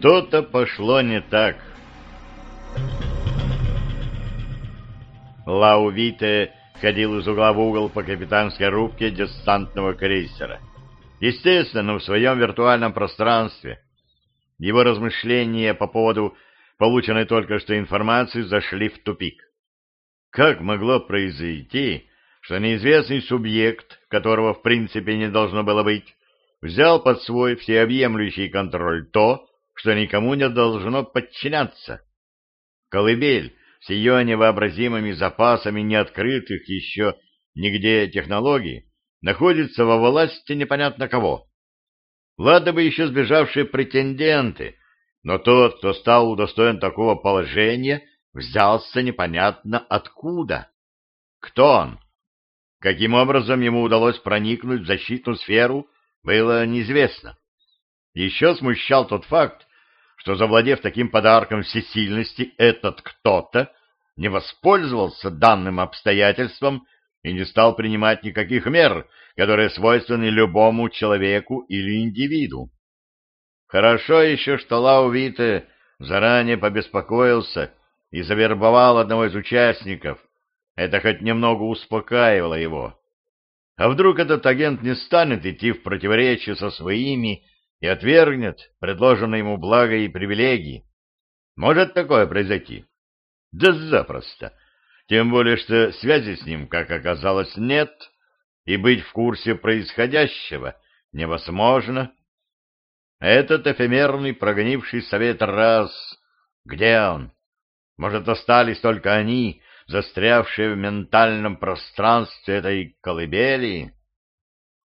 Что-то пошло не так. Лау Вите ходил из угла в угол по капитанской рубке десантного крейсера. Естественно, в своем виртуальном пространстве. Его размышления по поводу полученной только что информации зашли в тупик. Как могло произойти, что неизвестный субъект, которого в принципе не должно было быть, взял под свой всеобъемлющий контроль то, что никому не должно подчиняться. Колыбель с ее невообразимыми запасами неоткрытых еще нигде технологий находится во власти непонятно кого. Ладно бы еще сбежавшие претенденты, но тот, кто стал удостоен такого положения, взялся непонятно откуда. Кто он? Каким образом ему удалось проникнуть в защитную сферу, было неизвестно. Еще смущал тот факт, что, завладев таким подарком всесильности, этот кто-то не воспользовался данным обстоятельством и не стал принимать никаких мер, которые свойственны любому человеку или индивиду. Хорошо еще, что Лау Вите заранее побеспокоился и завербовал одного из участников. Это хоть немного успокаивало его. А вдруг этот агент не станет идти в противоречие со своими и отвергнет предложенные ему блага и привилегии. Может такое произойти? Да запросто. Тем более, что связи с ним, как оказалось, нет, и быть в курсе происходящего невозможно. Этот эфемерный прогнивший совет раз. Где он? Может, остались только они, застрявшие в ментальном пространстве этой колыбели?